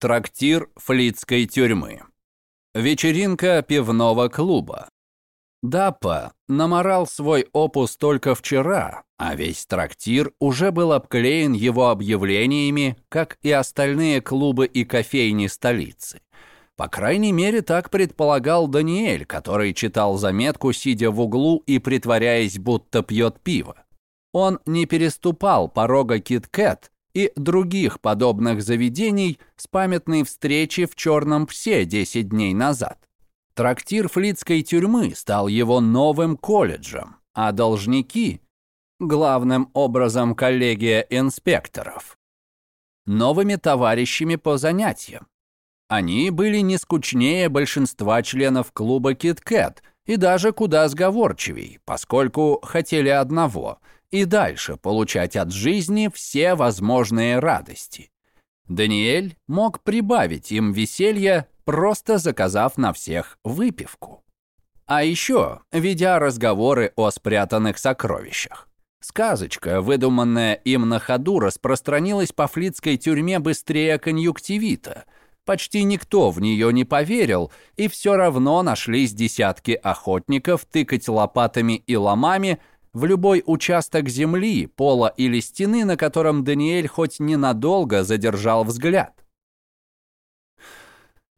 Трактир флицкой тюрьмы. Вечеринка пивного клуба. Даппа наморал свой опус только вчера, а весь трактир уже был обклеен его объявлениями, как и остальные клубы и кофейни столицы. По крайней мере, так предполагал Даниэль, который читал заметку, сидя в углу и притворяясь, будто пьет пиво. Он не переступал порога Кит-Кэт и других подобных заведений с памятной встречи в «Черном псе» 10 дней назад. Трактир флицкой тюрьмы стал его новым колледжем, а должники – главным образом коллегия инспекторов. Новыми товарищами по занятиям. Они были не скучнее большинства членов клуба «Кит-Кэт» и даже куда сговорчивей, поскольку хотели одного – и дальше получать от жизни все возможные радости. Даниэль мог прибавить им веселье, просто заказав на всех выпивку. А еще, ведя разговоры о спрятанных сокровищах. Сказочка, выдуманная им на ходу, распространилась по флицкой тюрьме быстрее конъюнктивита. Почти никто в нее не поверил, и все равно нашлись десятки охотников тыкать лопатами и ломами в любой участок земли, пола или стены, на котором Даниэль хоть ненадолго задержал взгляд.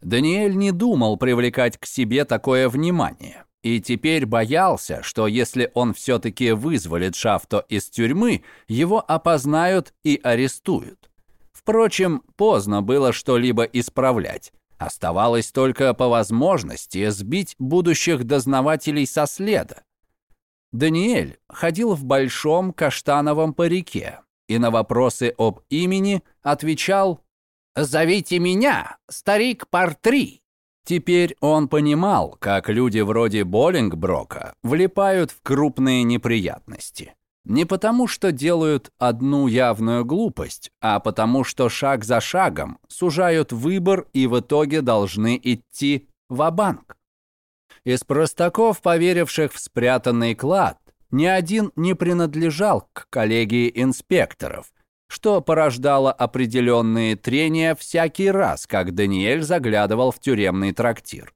Даниэль не думал привлекать к себе такое внимание, и теперь боялся, что если он все-таки вызволит Шафто из тюрьмы, его опознают и арестуют. Впрочем, поздно было что-либо исправлять. Оставалось только по возможности сбить будущих дознавателей со следа. Даниэль ходил в большом каштановом парике и на вопросы об имени отвечал «Зовите меня, старик Партри». Теперь он понимал, как люди вроде Боллингброка влипают в крупные неприятности. Не потому, что делают одну явную глупость, а потому, что шаг за шагом сужают выбор и в итоге должны идти в банк из простаков, поверивших в спрятанный клад, ни один не принадлежал к коллегии инспекторов, что порождало определенные трения всякий раз, как Даниэль заглядывал в тюремный трактир.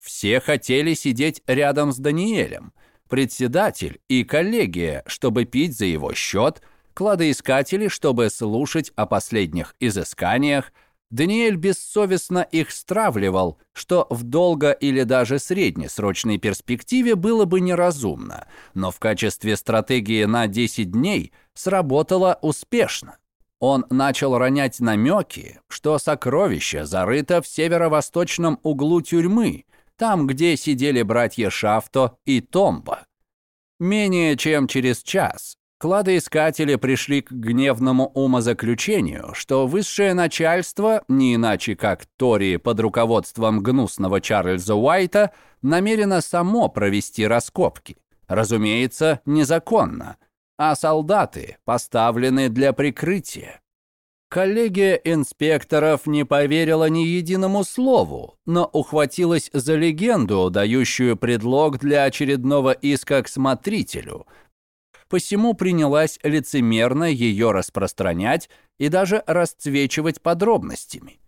Все хотели сидеть рядом с Даниэлем, председатель и коллегия, чтобы пить за его счет, кладоискатели, чтобы слушать о последних изысканиях, Даниэль бессовестно их стравливал, что в долго или даже среднесрочной перспективе было бы неразумно, но в качестве стратегии на 10 дней сработало успешно. Он начал ронять намеки, что сокровище зарыто в северо-восточном углу тюрьмы, там, где сидели братья Шафто и Томба. Менее чем через час Кладоискатели пришли к гневному умозаключению, что высшее начальство, не иначе как Тори под руководством гнусного Чарльза Уайта, намерено само провести раскопки. Разумеется, незаконно, а солдаты поставлены для прикрытия. Коллегия инспекторов не поверила ни единому слову, но ухватилась за легенду, дающую предлог для очередного иска к смотрителю – посему принялась лицемерно ее распространять и даже расцвечивать подробностями.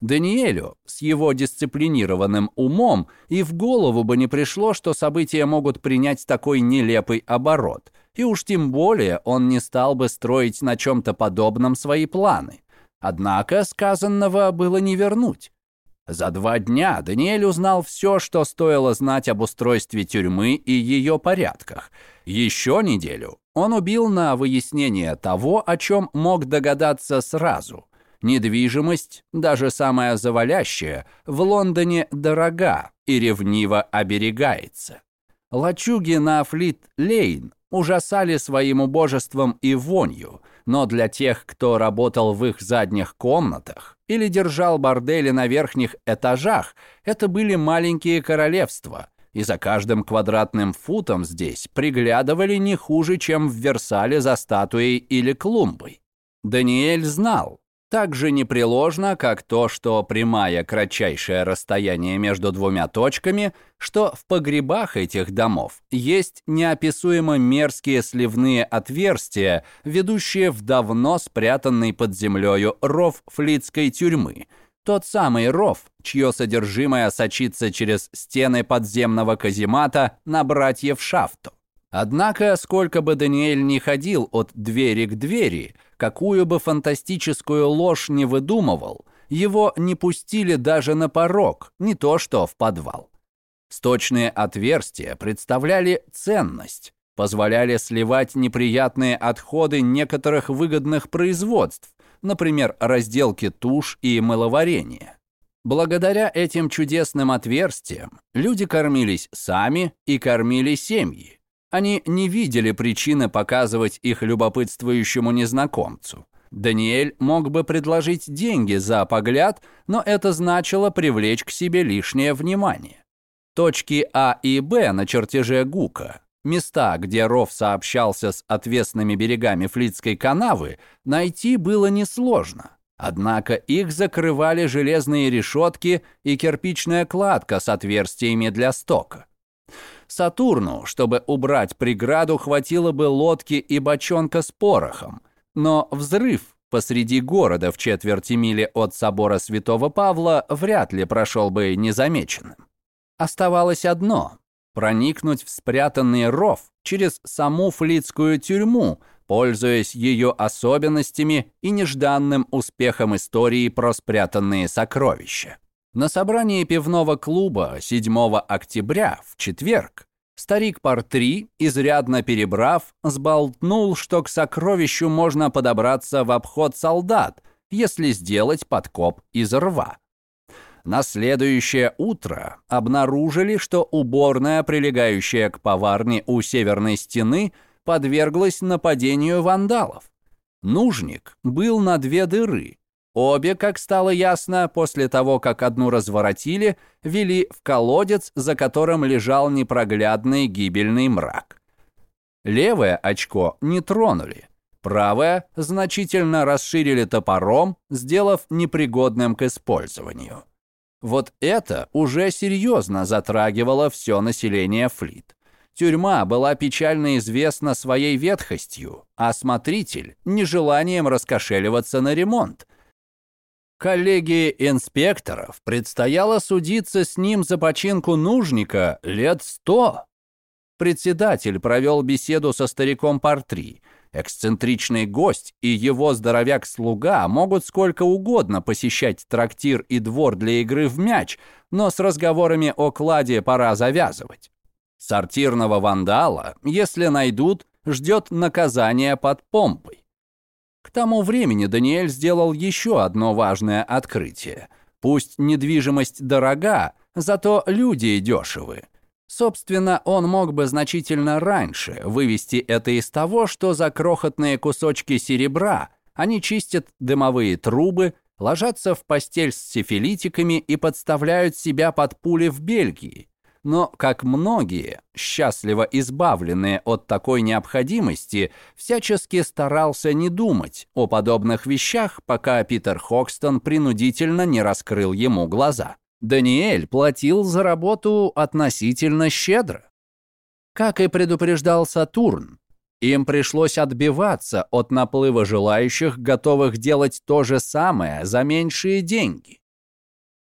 Даниэлю с его дисциплинированным умом и в голову бы не пришло, что события могут принять такой нелепый оборот, и уж тем более он не стал бы строить на чем-то подобном свои планы. Однако сказанного было не вернуть. За два дня Даниэль узнал все, что стоило знать об устройстве тюрьмы и ее порядках. Еще неделю он убил на выяснение того, о чем мог догадаться сразу. Недвижимость, даже самая завалящая, в Лондоне дорога и ревниво оберегается. Лачуги на Флит-Лейн ужасали своим убожеством и вонью, но для тех, кто работал в их задних комнатах или держал бордели на верхних этажах, это были маленькие королевства, и за каждым квадратным футом здесь приглядывали не хуже, чем в Версале за статуей или клумбой. Даниэль знал, так же непреложно, как то, что прямая кратчайшее расстояние между двумя точками, что в погребах этих домов есть неописуемо мерзкие сливные отверстия, ведущие в давно спрятанный под землею ров флицкой тюрьмы. Тот самый ров, чье содержимое сочится через стены подземного каземата на братьев Шафту. Однако, сколько бы Даниэль ни ходил от двери к двери, какую бы фантастическую ложь не выдумывал, его не пустили даже на порог, не то что в подвал. Сточные отверстия представляли ценность, позволяли сливать неприятные отходы некоторых выгодных производств, например, разделки туш и мыловарения. Благодаря этим чудесным отверстиям люди кормились сами и кормили семьи. Они не видели причины показывать их любопытствующему незнакомцу. Даниэль мог бы предложить деньги за погляд, но это значило привлечь к себе лишнее внимание. Точки А и Б на чертеже Гука, места, где ров сообщался с отвесными берегами Флицкой канавы, найти было несложно. Однако их закрывали железные решетки и кирпичная кладка с отверстиями для стока. Сатурну, чтобы убрать преграду, хватило бы лодки и бочонка с порохом. Но взрыв посреди города в четверти мили от собора Святого Павла вряд ли прошел бы незамеченным. Оставалось одно – проникнуть в спрятанный ров через саму флицкую тюрьму, пользуясь ее особенностями и нежданным успехом истории про спрятанные сокровища. На собрании пивного клуба 7 октября, в четверг, старик Партри, изрядно перебрав, сболтнул, что к сокровищу можно подобраться в обход солдат, если сделать подкоп из рва. На следующее утро обнаружили, что уборная, прилегающая к поварне у северной стены, подверглась нападению вандалов. Нужник был на две дыры, Обе, как стало ясно, после того, как одну разворотили, вели в колодец, за которым лежал непроглядный гибельный мрак. Левое очко не тронули. Правое значительно расширили топором, сделав непригодным к использованию. Вот это уже серьезно затрагивало все население Флит. Тюрьма была печально известна своей ветхостью, а смотритель – нежеланием раскошеливаться на ремонт, Коллегии инспекторов предстояло судиться с ним за починку нужника лет сто. Председатель провел беседу со стариком Партри. Эксцентричный гость и его здоровяк-слуга могут сколько угодно посещать трактир и двор для игры в мяч, но с разговорами о кладе пора завязывать. Сортирного вандала, если найдут, ждет наказание под помпой. К тому времени Даниэль сделал еще одно важное открытие. Пусть недвижимость дорога, зато люди дешевы. Собственно, он мог бы значительно раньше вывести это из того, что за крохотные кусочки серебра они чистят дымовые трубы, ложатся в постель с сифилитиками и подставляют себя под пули в Бельгии но, как многие, счастливо избавленные от такой необходимости, всячески старался не думать о подобных вещах, пока Питер Хокстон принудительно не раскрыл ему глаза. Даниэль платил за работу относительно щедро. Как и предупреждал Сатурн, им пришлось отбиваться от наплыва желающих, готовых делать то же самое за меньшие деньги.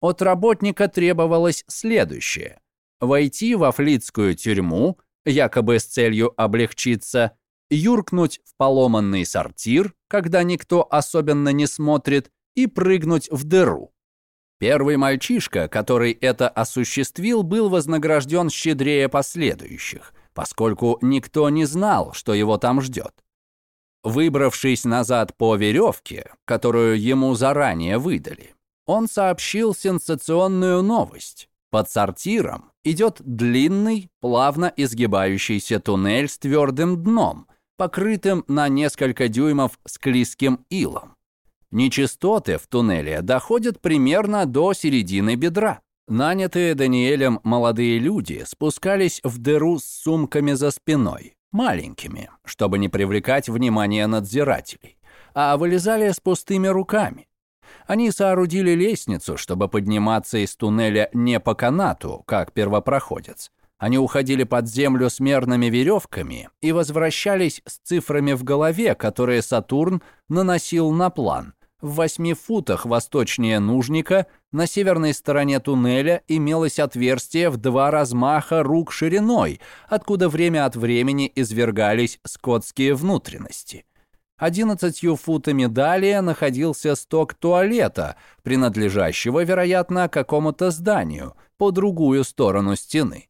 От работника требовалось следующее – войти во флицкую тюрьму, якобы с целью облегчиться, юркнуть в поломанный сортир, когда никто особенно не смотрит, и прыгнуть в дыру. Первый мальчишка, который это осуществил, был вознагражден щедрее последующих, поскольку никто не знал, что его там ждет. Выбравшись назад по веревке, которую ему заранее выдали, он сообщил сенсационную новость. Под сортиром идет длинный, плавно изгибающийся туннель с твердым дном, покрытым на несколько дюймов склизким илом. Нечистоты в туннеле доходят примерно до середины бедра. Нанятые Даниэлем молодые люди спускались в дыру с сумками за спиной, маленькими, чтобы не привлекать внимание надзирателей, а вылезали с пустыми руками. Они соорудили лестницу, чтобы подниматься из туннеля не по канату, как первопроходец. Они уходили под землю с мерными веревками и возвращались с цифрами в голове, которые Сатурн наносил на план. В восьми футах восточнее нужника на северной стороне туннеля имелось отверстие в два размаха рук шириной, откуда время от времени извергались скотские внутренности. Одиннадцатью футами далее находился сток туалета, принадлежащего, вероятно, какому-то зданию, по другую сторону стены.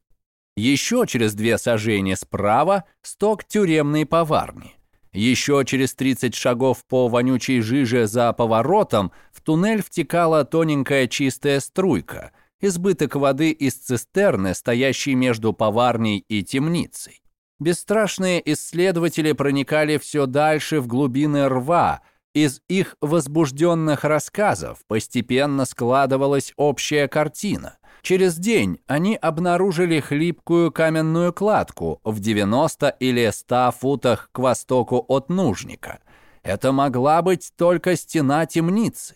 Еще через две сажения справа сток тюремной поварни. Еще через 30 шагов по вонючей жиже за поворотом в туннель втекала тоненькая чистая струйка, избыток воды из цистерны, стоящей между поварней и темницей. Бесстрашные исследователи проникали все дальше в глубины рва. Из их возбужденных рассказов постепенно складывалась общая картина. Через день они обнаружили хлипкую каменную кладку в 90 или 100 футах к востоку от нужника. Это могла быть только стена темницы.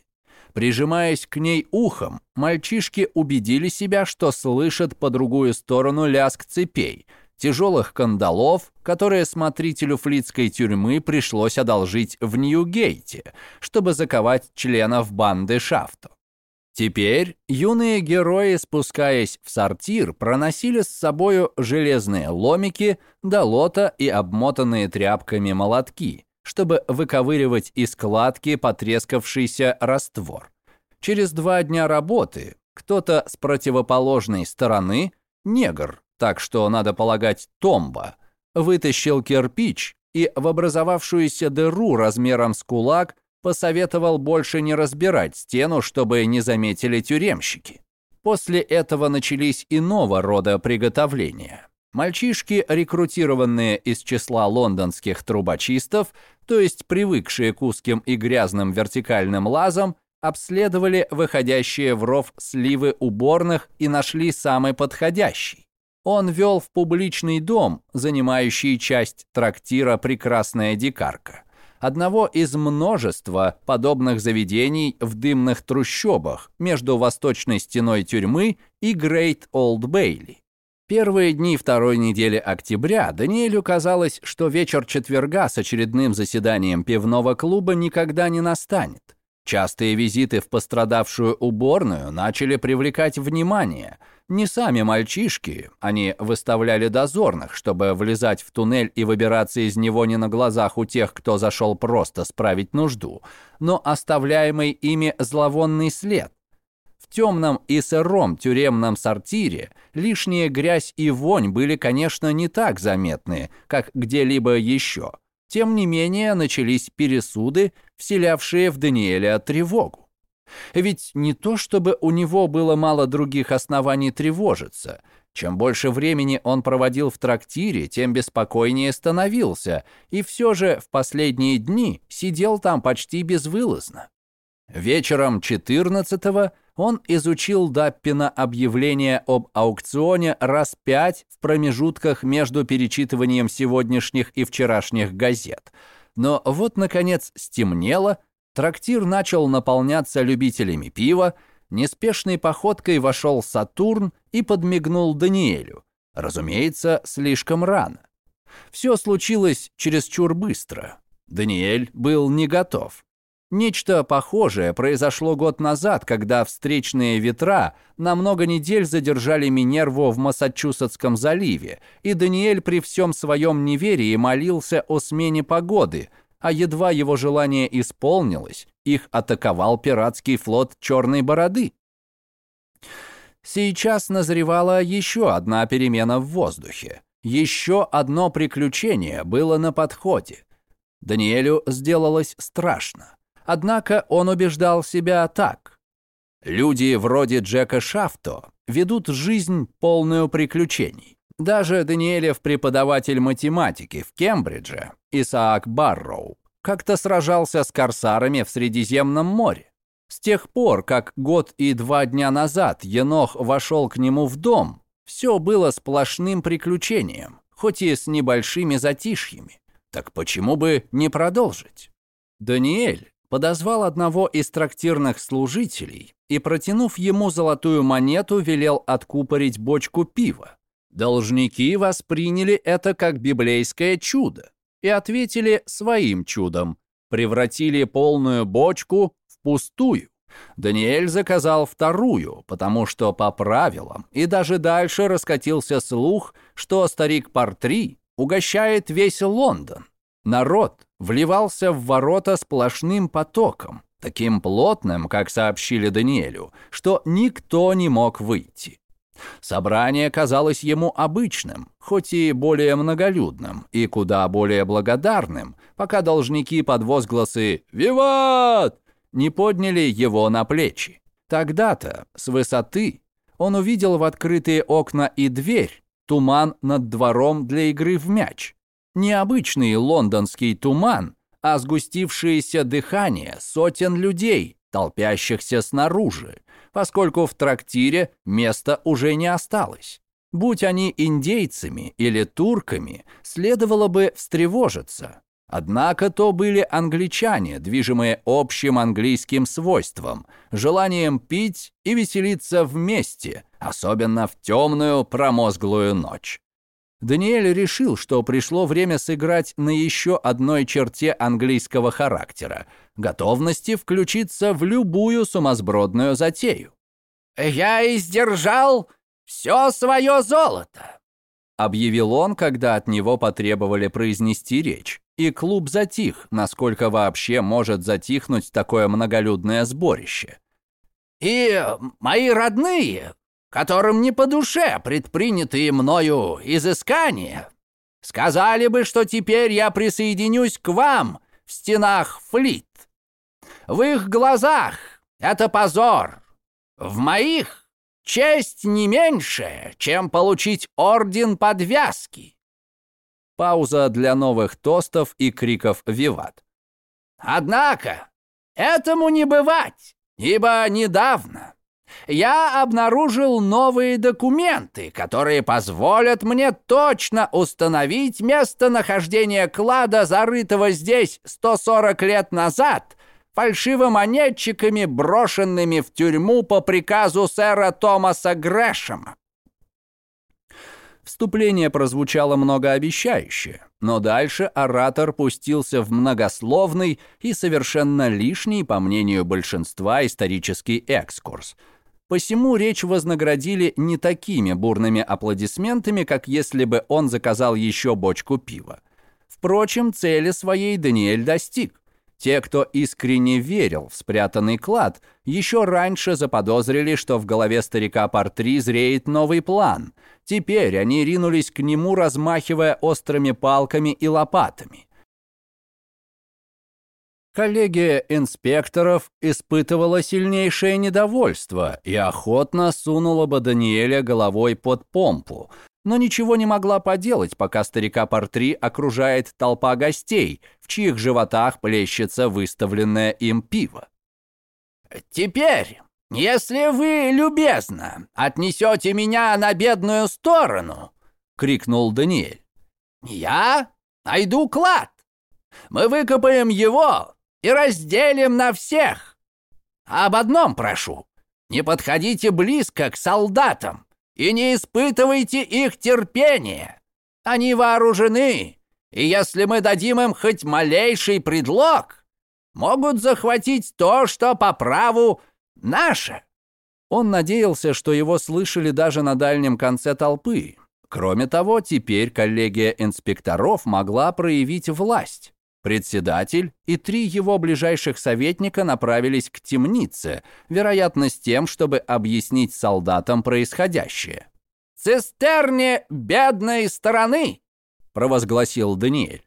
Прижимаясь к ней ухом, мальчишки убедили себя, что слышат по другую сторону лязг цепей, тяжелых кандалов, которые смотрителю флицкой тюрьмы пришлось одолжить в Нью-Гейте, чтобы заковать членов банды Шафто. Теперь юные герои, спускаясь в сортир, проносили с собою железные ломики, долота и обмотанные тряпками молотки, чтобы выковыривать из кладки потрескавшийся раствор. Через два дня работы кто-то с противоположной стороны, негр, так что, надо полагать, томба, вытащил кирпич и в образовавшуюся дыру размером с кулак посоветовал больше не разбирать стену, чтобы не заметили тюремщики. После этого начались иного рода приготовления. Мальчишки, рекрутированные из числа лондонских трубочистов, то есть привыкшие к узким и грязным вертикальным лазам, обследовали выходящие в ров сливы уборных и нашли самый подходящий. Он вел в публичный дом, занимающий часть трактира «Прекрасная дикарка» одного из множества подобных заведений в дымных трущобах между восточной стеной тюрьмы и Грейт Олд Бейли. Первые дни второй недели октября Даниэлю казалось, что вечер четверга с очередным заседанием пивного клуба никогда не настанет. Частые визиты в пострадавшую уборную начали привлекать внимание – не сами мальчишки, они выставляли дозорных, чтобы влезать в туннель и выбираться из него не на глазах у тех, кто зашел просто справить нужду, но оставляемый ими зловонный след. В темном и сыром тюремном сортире лишняя грязь и вонь были, конечно, не так заметны, как где-либо еще. Тем не менее, начались пересуды, вселявшие в Даниэля тревогу. Ведь не то, чтобы у него было мало других оснований тревожиться. Чем больше времени он проводил в трактире, тем беспокойнее становился, и все же в последние дни сидел там почти безвылазно. Вечером 14-го он изучил Даппина объявление об аукционе раз пять в промежутках между перечитыванием сегодняшних и вчерашних газет. Но вот, наконец, стемнело, Трактир начал наполняться любителями пива, неспешной походкой вошел Сатурн и подмигнул Даниэлю. Разумеется, слишком рано. Все случилось чересчур быстро. Даниэль был не готов. Нечто похожее произошло год назад, когда встречные ветра на много недель задержали Минерву в Массачусетском заливе, и Даниэль при всем своем неверии молился о смене погоды – а едва его желание исполнилось, их атаковал пиратский флот Черной Бороды. Сейчас назревала еще одна перемена в воздухе. Еще одно приключение было на подходе. Даниэлю сделалось страшно. Однако он убеждал себя так. Люди вроде Джека Шафто ведут жизнь полную приключений. Даже Даниэлев преподаватель математики в Кембридже, Исаак Барроу, как-то сражался с корсарами в Средиземном море. С тех пор, как год и два дня назад Енох вошел к нему в дом, все было сплошным приключением, хоть и с небольшими затишьями. Так почему бы не продолжить? Даниэль, подозвал одного из трактирных служителей и, протянув ему золотую монету, велел откупорить бочку пива. Должники восприняли это как библейское чудо и ответили своим чудом, превратили полную бочку в пустую. Даниэль заказал вторую, потому что по правилам и даже дальше раскатился слух, что старик Партри угощает весь Лондон. Народ вливался в ворота сплошным потоком, таким плотным, как сообщили Даниэлю, что никто не мог выйти. Собрание казалось ему обычным, хоть и более многолюдным, и куда более благодарным, пока должники под возгласы «Виват!» не подняли его на плечи. Тогда-то, с высоты, он увидел в открытые окна и дверь туман над двором для игры в мяч. Необычный лондонский туман, а сгустившееся дыхание сотен людей, толпящихся снаружи, поскольку в трактире места уже не осталось. Будь они индейцами или турками, следовало бы встревожиться. Однако то были англичане, движимые общим английским свойством, желанием пить и веселиться вместе, особенно в темную промозглую ночь. Даниэль решил, что пришло время сыграть на еще одной черте английского характера – готовности включиться в любую сумасбродную затею. «Я издержал все свое золото», — объявил он, когда от него потребовали произнести речь, и клуб затих, насколько вообще может затихнуть такое многолюдное сборище. «И мои родные, которым не по душе предпринятые мною изыскания, сказали бы, что теперь я присоединюсь к вам в стенах Флит. В их глазах это позор, в моих честь не меньше, чем получить орден подвязки. Пауза для новых тостов и криков «Виват». Однако этому не бывать, ибо недавно я обнаружил новые документы, которые позволят мне точно установить местонахождение клада, зарытого здесь 140 лет назад, фальшивомонетчиками, брошенными в тюрьму по приказу сэра Томаса Грэшема. Вступление прозвучало многообещающе, но дальше оратор пустился в многословный и совершенно лишний, по мнению большинства, исторический экскурс. Посему речь вознаградили не такими бурными аплодисментами, как если бы он заказал еще бочку пива. Впрочем, цели своей Даниэль достиг. Те, кто искренне верил в спрятанный клад, еще раньше заподозрили, что в голове старика Портри зреет новый план. Теперь они ринулись к нему, размахивая острыми палками и лопатами. Коллегия инспекторов испытывала сильнейшее недовольство и охотно сунула бы Даниэля головой под помпу, но ничего не могла поделать, пока старика Портри окружает толпа гостей, в чьих животах плещется выставленное им пиво. «Теперь, если вы, любезно, отнесете меня на бедную сторону», — крикнул Даниэль, — «я найду клад. Мы выкопаем его и разделим на всех. Об одном прошу, не подходите близко к солдатам и не испытывайте их терпения. Они вооружены, и если мы дадим им хоть малейший предлог, могут захватить то, что по праву наше». Он надеялся, что его слышали даже на дальнем конце толпы. Кроме того, теперь коллегия инспекторов могла проявить власть. Председатель и три его ближайших советника направились к темнице, вероятно, с тем, чтобы объяснить солдатам происходящее. «Цистерне бедной стороны!» – провозгласил Даниэль.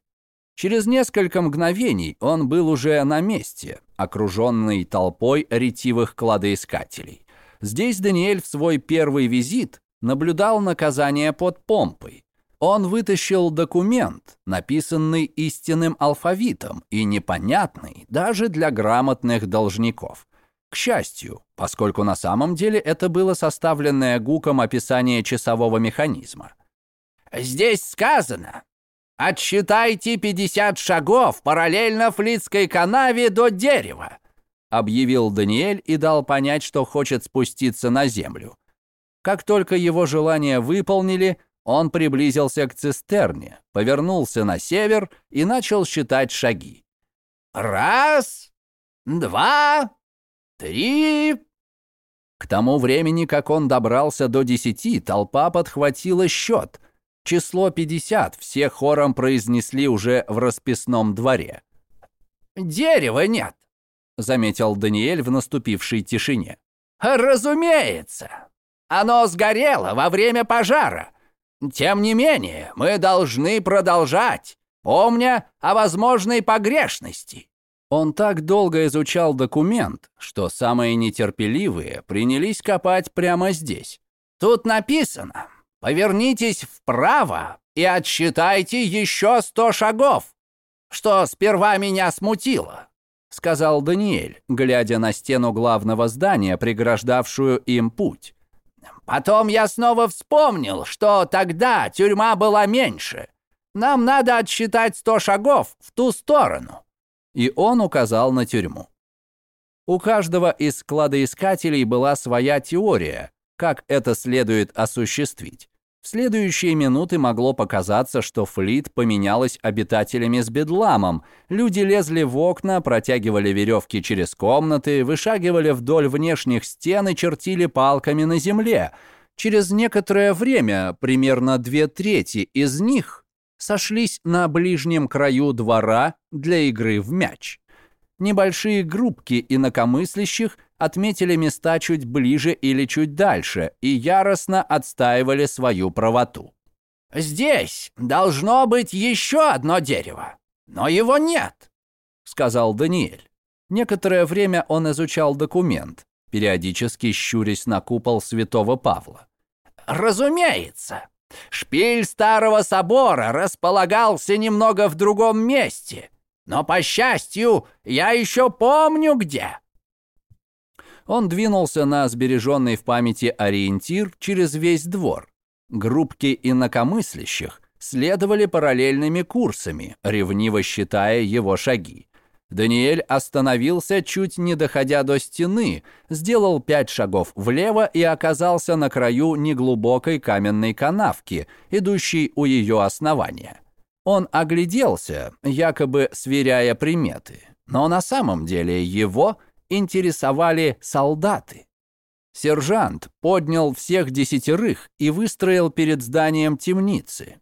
Через несколько мгновений он был уже на месте, окруженный толпой ретивых кладоискателей. Здесь Даниэль в свой первый визит наблюдал наказание под помпой, он вытащил документ, написанный истинным алфавитом и непонятный даже для грамотных должников. К счастью, поскольку на самом деле это было составленное Гуком описание часового механизма. «Здесь сказано, отсчитайте 50 шагов параллельно Флицкой канаве до дерева», объявил Даниэль и дал понять, что хочет спуститься на землю. Как только его желание выполнили, он приблизился к цистерне, повернулся на север и начал считать шаги. «Раз, два, три...» К тому времени, как он добрался до десяти, толпа подхватила счет. Число пятьдесят все хором произнесли уже в расписном дворе. «Дерева нет», — заметил Даниэль в наступившей тишине. «Разумеется. Оно сгорело во время пожара. Тем не менее, мы должны продолжать, помня о возможной погрешности». Он так долго изучал документ, что самые нетерпеливые принялись копать прямо здесь. «Тут написано, повернитесь вправо и отсчитайте еще сто шагов, что сперва меня смутило», сказал Даниэль, глядя на стену главного здания, преграждавшую им путь. Потом я снова вспомнил, что тогда тюрьма была меньше. Нам надо отсчитать сто шагов в ту сторону». И он указал на тюрьму. У каждого из складоискателей была своя теория, как это следует осуществить. В следующие минуты могло показаться, что Флит поменялась обитателями с бедламом. Люди лезли в окна, протягивали веревки через комнаты, вышагивали вдоль внешних стен и чертили палками на земле. Через некоторое время, примерно две трети из них, сошлись на ближнем краю двора для игры в мяч. Небольшие группки инакомыслящих отметили места чуть ближе или чуть дальше и яростно отстаивали свою правоту. «Здесь должно быть еще одно дерево, но его нет», — сказал Даниэль. Некоторое время он изучал документ, периодически щурясь на купол святого Павла. «Разумеется, шпиль старого собора располагался немного в другом месте, но, по счастью, я еще помню где» он двинулся на сбереженный в памяти ориентир через весь двор. Группки инакомыслящих следовали параллельными курсами, ревниво считая его шаги. Даниэль остановился, чуть не доходя до стены, сделал пять шагов влево и оказался на краю неглубокой каменной канавки, идущей у ее основания. Он огляделся, якобы сверяя приметы, но на самом деле его интересовали солдаты. Сержант поднял всех десятерых и выстроил перед зданием темницы.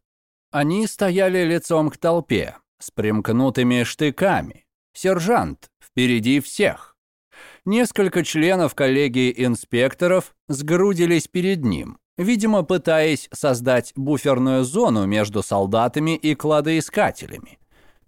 Они стояли лицом к толпе, с примкнутыми штыками. Сержант впереди всех. Несколько членов коллегии инспекторов сгрудились перед ним, видимо, пытаясь создать буферную зону между солдатами и кладоискателями.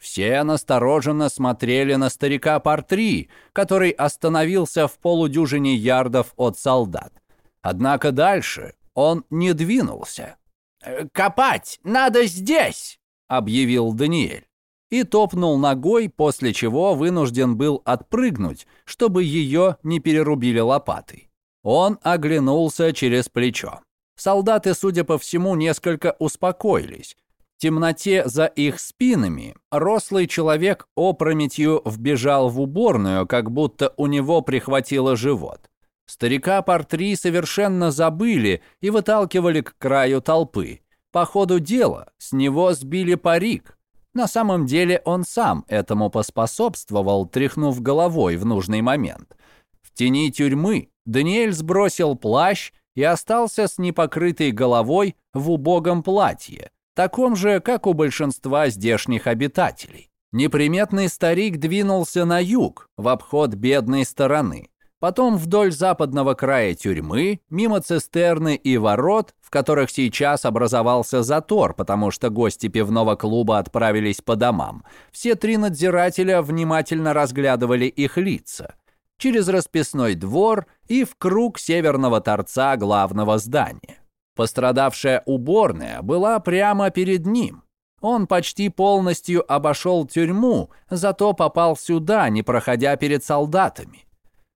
Все настороженно смотрели на старика Партри, который остановился в полудюжине ярдов от солдат. Однако дальше он не двинулся. «Э, «Копать надо здесь!» — объявил Даниэль. И топнул ногой, после чего вынужден был отпрыгнуть, чтобы ее не перерубили лопатой. Он оглянулся через плечо. Солдаты, судя по всему, несколько успокоились, темноте за их спинами рослый человек опрометью вбежал в уборную, как будто у него прихватило живот. Старика Портри совершенно забыли и выталкивали к краю толпы. По ходу дела с него сбили парик. На самом деле он сам этому поспособствовал, тряхнув головой в нужный момент. В тени тюрьмы Даниэль сбросил плащ и остался с непокрытой головой в убогом платье, таком же, как у большинства здешних обитателей. Неприметный старик двинулся на юг, в обход бедной стороны. Потом вдоль западного края тюрьмы, мимо цистерны и ворот, в которых сейчас образовался затор, потому что гости пивного клуба отправились по домам. Все три надзирателя внимательно разглядывали их лица. Через расписной двор и в круг северного торца главного здания. Пострадавшая уборная была прямо перед ним. Он почти полностью обошел тюрьму, зато попал сюда, не проходя перед солдатами.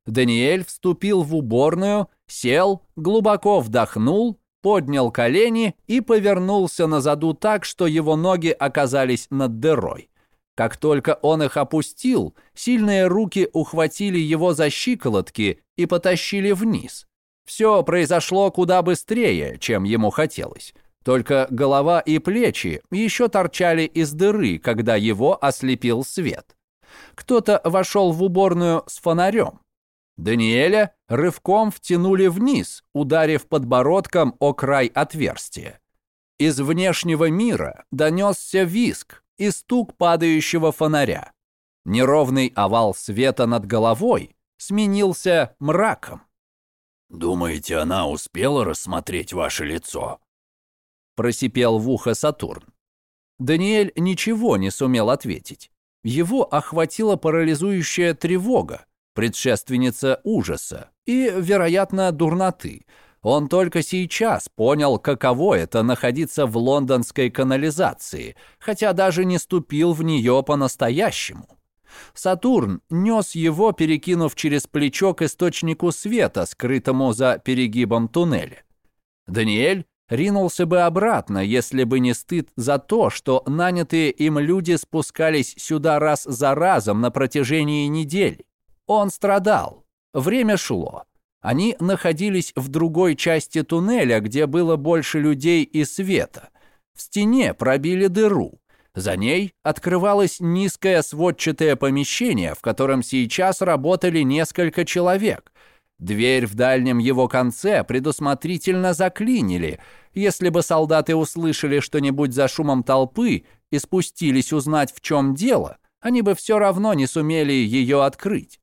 Даниэль вступил в уборную, сел, глубоко вдохнул, поднял колени и повернулся на заду так, что его ноги оказались над дырой. Как только он их опустил, сильные руки ухватили его за щиколотки и потащили вниз. Все произошло куда быстрее, чем ему хотелось. Только голова и плечи еще торчали из дыры, когда его ослепил свет. Кто-то вошел в уборную с фонарем. Даниэля рывком втянули вниз, ударив подбородком о край отверстия. Из внешнего мира донесся виск и стук падающего фонаря. Неровный овал света над головой сменился мраком. «Думаете, она успела рассмотреть ваше лицо?» Просипел в ухо Сатурн. Даниэль ничего не сумел ответить. Его охватила парализующая тревога, предшественница ужаса и, вероятно, дурноты. Он только сейчас понял, каково это находиться в лондонской канализации, хотя даже не ступил в нее по-настоящему. Сатурн нес его, перекинув через плечо к источнику света, скрытому за перегибом туннеля. Даниэль ринулся бы обратно, если бы не стыд за то, что нанятые им люди спускались сюда раз за разом на протяжении недели. Он страдал. Время шло. Они находились в другой части туннеля, где было больше людей и света. В стене пробили дыру. За ней открывалось низкое сводчатое помещение, в котором сейчас работали несколько человек. Дверь в дальнем его конце предусмотрительно заклинили. Если бы солдаты услышали что-нибудь за шумом толпы и спустились узнать, в чем дело, они бы все равно не сумели ее открыть.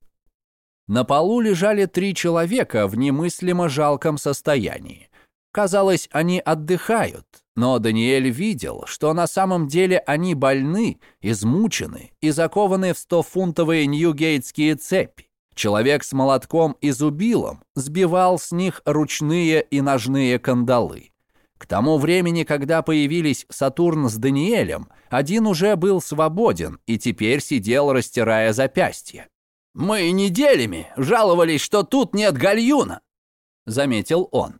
На полу лежали три человека в немыслимо жалком состоянии. Казалось, они отдыхают, но Даниэль видел, что на самом деле они больны, измучены и закованы в стофунтовые ньюгейтские цепи. Человек с молотком и зубилом сбивал с них ручные и ножные кандалы. К тому времени, когда появились Сатурн с Даниэлем, один уже был свободен и теперь сидел, растирая запястье. «Мы неделями жаловались, что тут нет гальюна», — заметил он.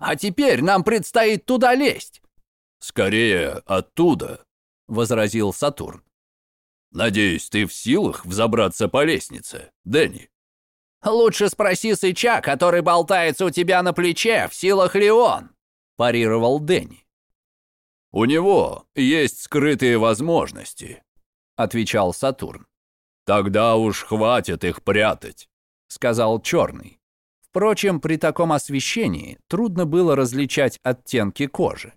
«А теперь нам предстоит туда лезть». «Скорее оттуда», — возразил Сатурн. «Надеюсь, ты в силах взобраться по лестнице, Дэнни?» «Лучше спроси Сыча, который болтается у тебя на плече, в силах ли он?» – парировал Дэнни. «У него есть скрытые возможности», – отвечал Сатурн. «Тогда уж хватит их прятать», — сказал Черный. Впрочем, при таком освещении трудно было различать оттенки кожи.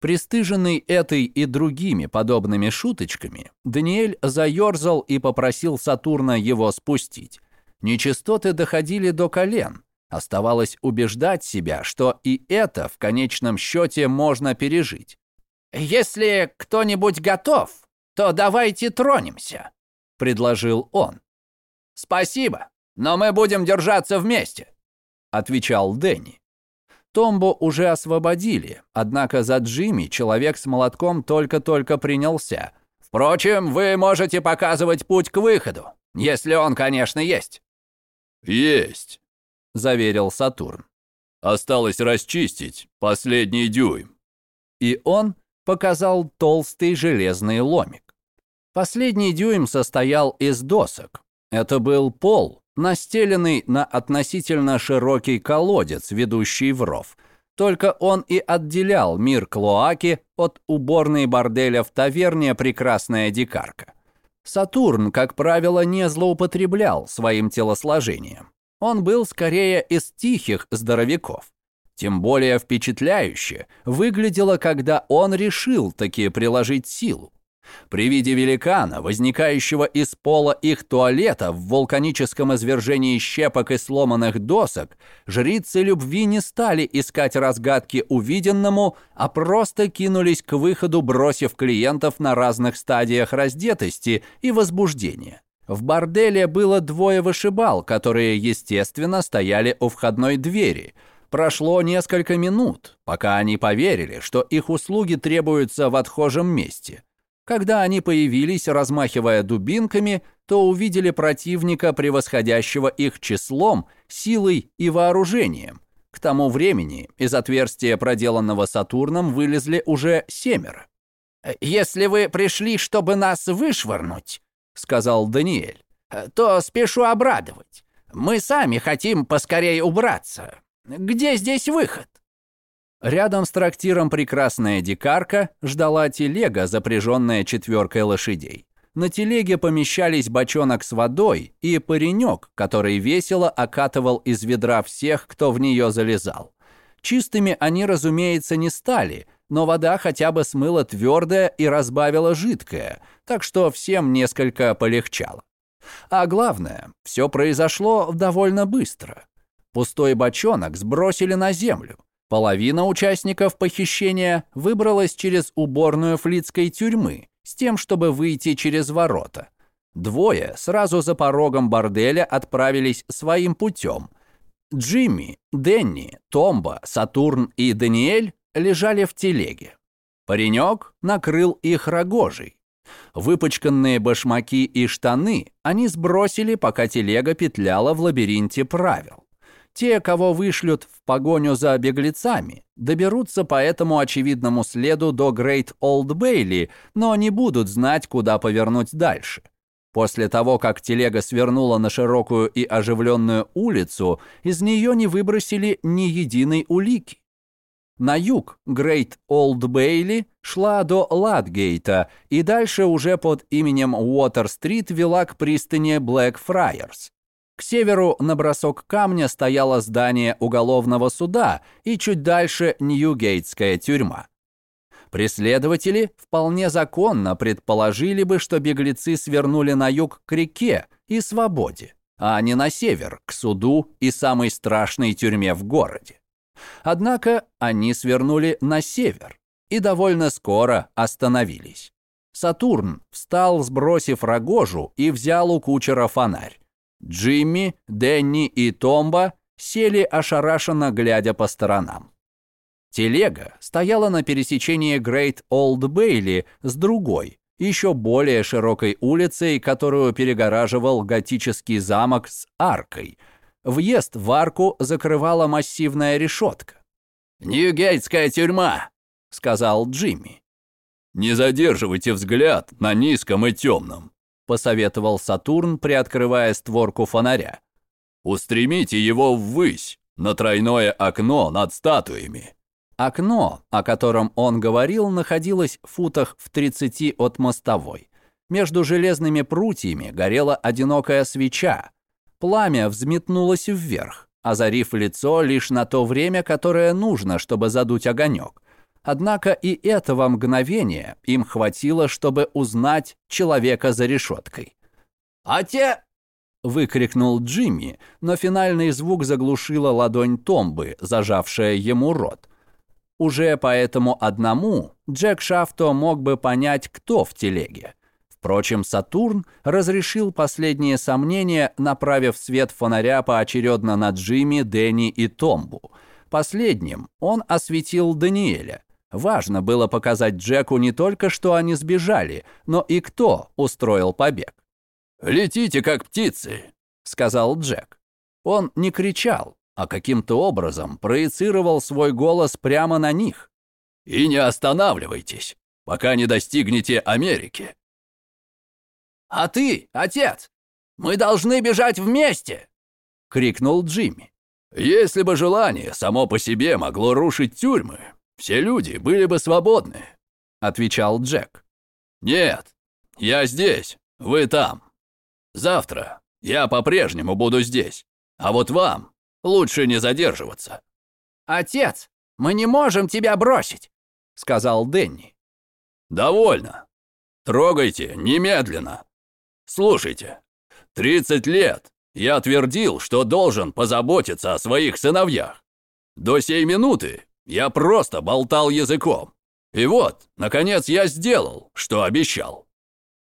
Пристыженный этой и другими подобными шуточками, Даниэль заерзал и попросил Сатурна его спустить. Нечистоты доходили до колен. Оставалось убеждать себя, что и это в конечном счете можно пережить. «Если кто-нибудь готов, то давайте тронемся», — предложил он. «Спасибо, но мы будем держаться вместе», — отвечал Дэнни. Томбо уже освободили, однако за Джимми человек с молотком только-только принялся. «Впрочем, вы можете показывать путь к выходу, если он, конечно, есть». «Есть», — заверил Сатурн. «Осталось расчистить последний дюйм». И он показал толстый железный ломик. Последний дюйм состоял из досок. Это был пол, настеленный на относительно широкий колодец, ведущий в ров. Только он и отделял мир Клоаки от уборной борделя в таверне «Прекрасная дикарка». Сатурн, как правило, не злоупотреблял своим телосложением. Он был скорее из тихих здоровяков. Тем более впечатляюще выглядело, когда он решил таки приложить силу. При виде великана, возникающего из пола их туалета в вулканическом извержении щепок и сломанных досок, жрицы любви не стали искать разгадки увиденному, а просто кинулись к выходу, бросив клиентов на разных стадиях раздетости и возбуждения. В борделе было двое вышибал, которые, естественно, стояли у входной двери. Прошло несколько минут, пока они поверили, что их услуги требуются в отхожем месте – когда они появились, размахивая дубинками, то увидели противника, превосходящего их числом, силой и вооружением. К тому времени из отверстия, проделанного Сатурном, вылезли уже семеро. «Если вы пришли, чтобы нас вышвырнуть», — сказал Даниэль, «то спешу обрадовать. Мы сами хотим поскорее убраться. Где здесь выход?» Рядом с трактиром «Прекрасная дикарка» ждала телега, запряженная четверкой лошадей. На телеге помещались бочонок с водой и паренек, который весело окатывал из ведра всех, кто в нее залезал. Чистыми они, разумеется, не стали, но вода хотя бы смыла твердое и разбавила жидкое, так что всем несколько полегчало. А главное, все произошло довольно быстро. Пустой бочонок сбросили на землю. Половина участников похищения выбралась через уборную флицкой тюрьмы, с тем, чтобы выйти через ворота. Двое сразу за порогом борделя отправились своим путем. Джимми, Денни, Томба, Сатурн и Даниэль лежали в телеге. Паренек накрыл их рогожей. Выпачканные башмаки и штаны они сбросили, пока телега петляла в лабиринте правил. Те, кого вышлют в погоню за беглецами, доберутся по этому очевидному следу до Грейт Олд Бейли, но не будут знать, куда повернуть дальше. После того, как телега свернула на широкую и оживленную улицу, из нее не выбросили ни единой улики. На юг Грейт Олд Бейли шла до Ладгейта и дальше уже под именем Уотер-стрит вела к пристани Блэк-Фрайерс. К северу на бросок камня стояло здание уголовного суда и чуть дальше Ньюгейтская тюрьма. Преследователи вполне законно предположили бы, что беглецы свернули на юг к реке и свободе, а не на север, к суду и самой страшной тюрьме в городе. Однако они свернули на север и довольно скоро остановились. Сатурн встал, сбросив рогожу, и взял у кучера фонарь. Джимми, Дэнни и Томба сели ошарашенно, глядя по сторонам. Телега стояла на пересечении Грейт Олд Бейли с другой, еще более широкой улицей, которую перегораживал готический замок с аркой. Въезд в арку закрывала массивная решетка. «Ньюгейтская тюрьма», — сказал Джимми. «Не задерживайте взгляд на низком и темном», — посоветовал Сатурн, приоткрывая створку фонаря. «Устремите его ввысь, на тройное окно над статуями». Окно, о котором он говорил, находилось в футах в 30 от мостовой. Между железными прутьями горела одинокая свеча. Пламя взметнулось вверх, озарив лицо лишь на то время, которое нужно, чтобы задуть огонек. Однако и этого мгновения им хватило, чтобы узнать человека за решеткой. «А те...» — выкрикнул Джимми, но финальный звук заглушила ладонь Томбы, зажавшая ему рот. Уже по этому одному Джек Шафто мог бы понять, кто в телеге. Впрочем, Сатурн разрешил последние сомнения, направив свет фонаря поочередно на Джимми, Дэнни и Томбу. Последним он осветил Даниэля. Важно было показать Джеку не только, что они сбежали, но и кто устроил побег. «Летите, как птицы», — сказал Джек. Он не кричал, а каким-то образом проецировал свой голос прямо на них. «И не останавливайтесь, пока не достигнете Америки». «А ты, отец, мы должны бежать вместе!» — крикнул Джимми. «Если бы желание само по себе могло рушить тюрьмы, все люди были бы свободны», — отвечал Джек. «Нет, я здесь, вы там. Завтра я по-прежнему буду здесь, а вот вам лучше не задерживаться». «Отец, мы не можем тебя бросить», — сказал Дэнни. «Довольно. Трогайте немедленно. Слушайте, 30 лет я твердил, что должен позаботиться о своих сыновьях. До сей минуты я просто болтал языком. И вот, наконец, я сделал, что обещал.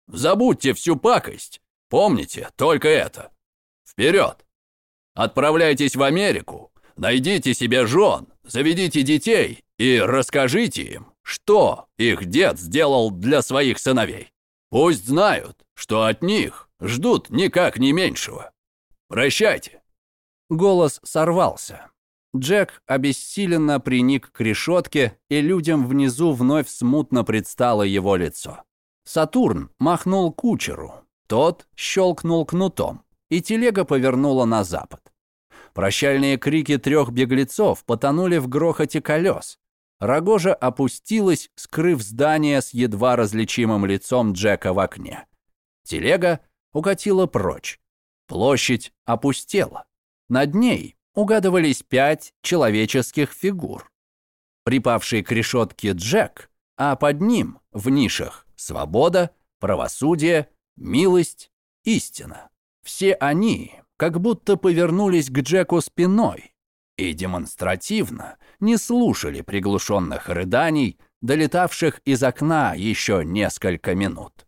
Забудьте всю пакость. Помните только это. Вперед! Отправляйтесь в Америку, найдите себе жен, заведите детей и расскажите им, что их дед сделал для своих сыновей. Пусть знают, что от них ждут никак не меньшего. Прощайте. Голос сорвался. Джек обессиленно приник к решетке, и людям внизу вновь смутно предстало его лицо. Сатурн махнул кучеру, тот щелкнул кнутом, и телега повернула на запад. Прощальные крики трех беглецов потонули в грохоте колес. Рогожа опустилась, скрыв здание с едва различимым лицом Джека в окне. Телега укатила прочь. Площадь опустела. Над ней угадывались пять человеческих фигур. Припавший к решетке Джек, а под ним, в нишах, свобода, правосудие, милость, истина. Все они как будто повернулись к Джеку спиной и демонстративно не слушали приглушенных рыданий, долетавших из окна еще несколько минут.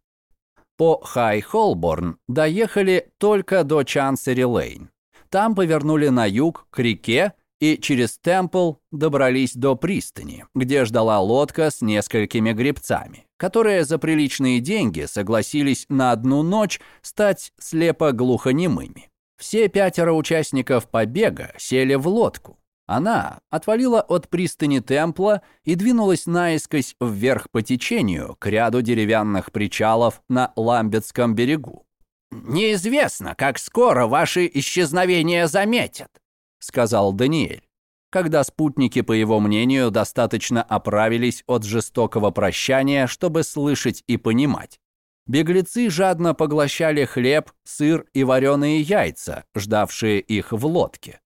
По Хай-Холборн доехали только до Чансери-Лейн. Там повернули на юг к реке и через Темпл добрались до пристани, где ждала лодка с несколькими гребцами, которые за приличные деньги согласились на одну ночь стать слепо-глухонемыми. Все пятеро участников побега сели в лодку. Она отвалила от пристани Темпла и двинулась наискось вверх по течению к ряду деревянных причалов на Ламбетском берегу. «Неизвестно, как скоро ваши исчезновения заметят», — сказал Даниэль, когда спутники, по его мнению, достаточно оправились от жестокого прощания, чтобы слышать и понимать. Беглецы жадно поглощали хлеб, сыр и вареные яйца, ждавшие их в лодке.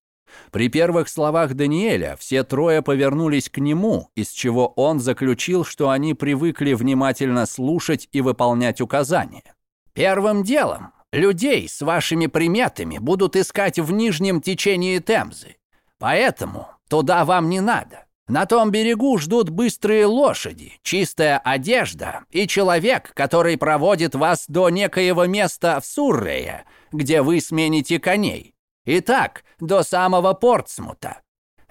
При первых словах Даниэля все трое повернулись к нему, из чего он заключил, что они привыкли внимательно слушать и выполнять указания. «Первым делом Людей с вашими приметами будут искать в нижнем течении Темзы. Поэтому туда вам не надо. На том берегу ждут быстрые лошади, чистая одежда и человек, который проводит вас до некоего места в Суррее, где вы смените коней. И так до самого Портсмута.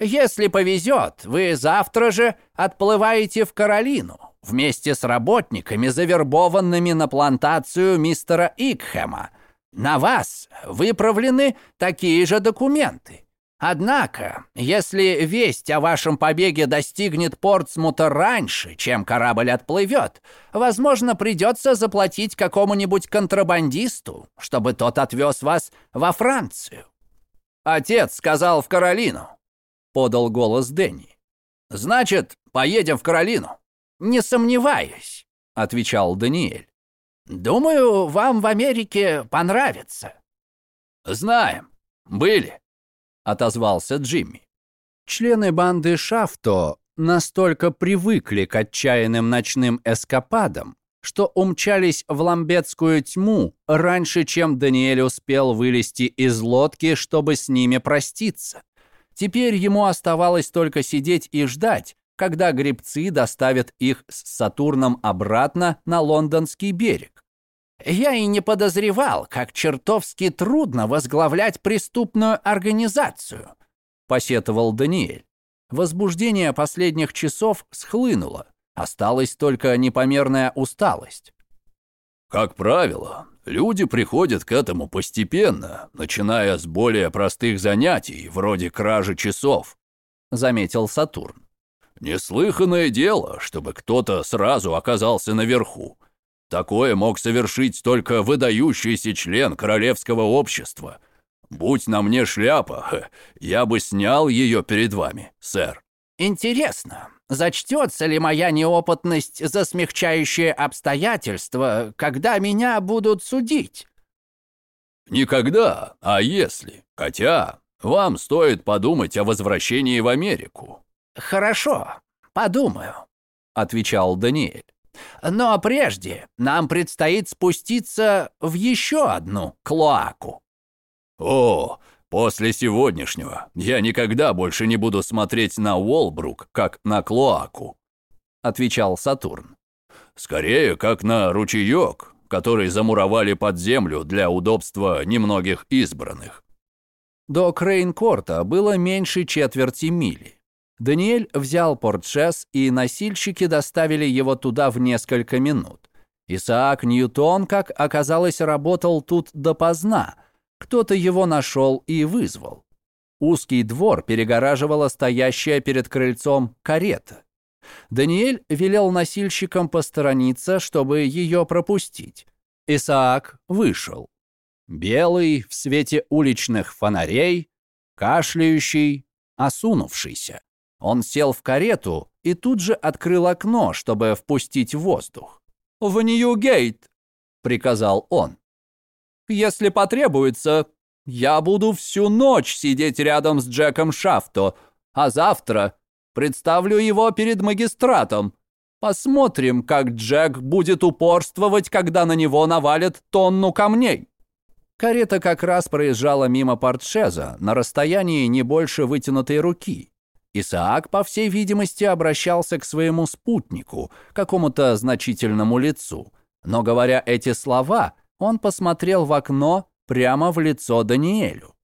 Если повезет, вы завтра же отплываете в Каролину вместе с работниками, завербованными на плантацию мистера Икхема. На вас выправлены такие же документы. Однако, если весть о вашем побеге достигнет Портсмута раньше, чем корабль отплывет, возможно, придется заплатить какому-нибудь контрабандисту, чтобы тот отвез вас во Францию. Отец сказал в Каролину, подал голос Дэнни. Значит, поедем в Каролину. «Не сомневаюсь», — отвечал Даниэль. «Думаю, вам в Америке понравится». «Знаем. Были», — отозвался Джимми. Члены банды Шафто настолько привыкли к отчаянным ночным эскападам, что умчались в ламбетскую тьму раньше, чем Даниэль успел вылезти из лодки, чтобы с ними проститься. Теперь ему оставалось только сидеть и ждать, когда гребцы доставят их с Сатурном обратно на лондонский берег. Я и не подозревал, как чертовски трудно возглавлять преступную организацию, посетовал Даниэль. Возбуждение последних часов схлынуло. Осталась только непомерная усталость. Как правило, люди приходят к этому постепенно, начиная с более простых занятий, вроде кражи часов, заметил Сатурн. Неслыханное дело, чтобы кто-то сразу оказался наверху. Такое мог совершить только выдающийся член королевского общества. Будь на мне шляпа, я бы снял ее перед вами, сэр. Интересно, зачтется ли моя неопытность за смягчающее обстоятельства, когда меня будут судить? Никогда, а если. Хотя вам стоит подумать о возвращении в Америку. «Хорошо, подумаю», — отвечал Даниэль. «Но прежде нам предстоит спуститься в еще одну клоаку». «О, после сегодняшнего я никогда больше не буду смотреть на Уолбрук, как на клоаку», — отвечал Сатурн. «Скорее, как на ручеек, который замуровали под землю для удобства немногих избранных». До Крейнкорта было меньше четверти мили. Даниэль взял портшес, и носильщики доставили его туда в несколько минут. Исаак Ньютон, как оказалось, работал тут допоздна. Кто-то его нашел и вызвал. Узкий двор перегораживала стоящая перед крыльцом карета. Даниэль велел носильщикам посторониться, чтобы ее пропустить. Исаак вышел. Белый в свете уличных фонарей, кашляющий, осунувшийся. Он сел в карету и тут же открыл окно, чтобы впустить воздух. «В Нью-Гейт!» — приказал он. «Если потребуется, я буду всю ночь сидеть рядом с Джеком Шафто, а завтра представлю его перед магистратом. Посмотрим, как Джек будет упорствовать, когда на него навалят тонну камней». Карета как раз проезжала мимо портшеза на расстоянии не больше вытянутой руки. Исаак, по всей видимости, обращался к своему спутнику, какому-то значительному лицу. Но, говоря эти слова, он посмотрел в окно прямо в лицо Даниэлю.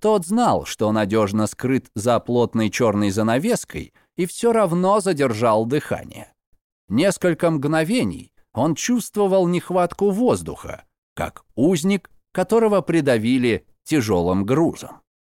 Тот знал, что надежно скрыт за плотной черной занавеской, и все равно задержал дыхание. Несколько мгновений он чувствовал нехватку воздуха, как узник, которого придавили тяжелым грузом.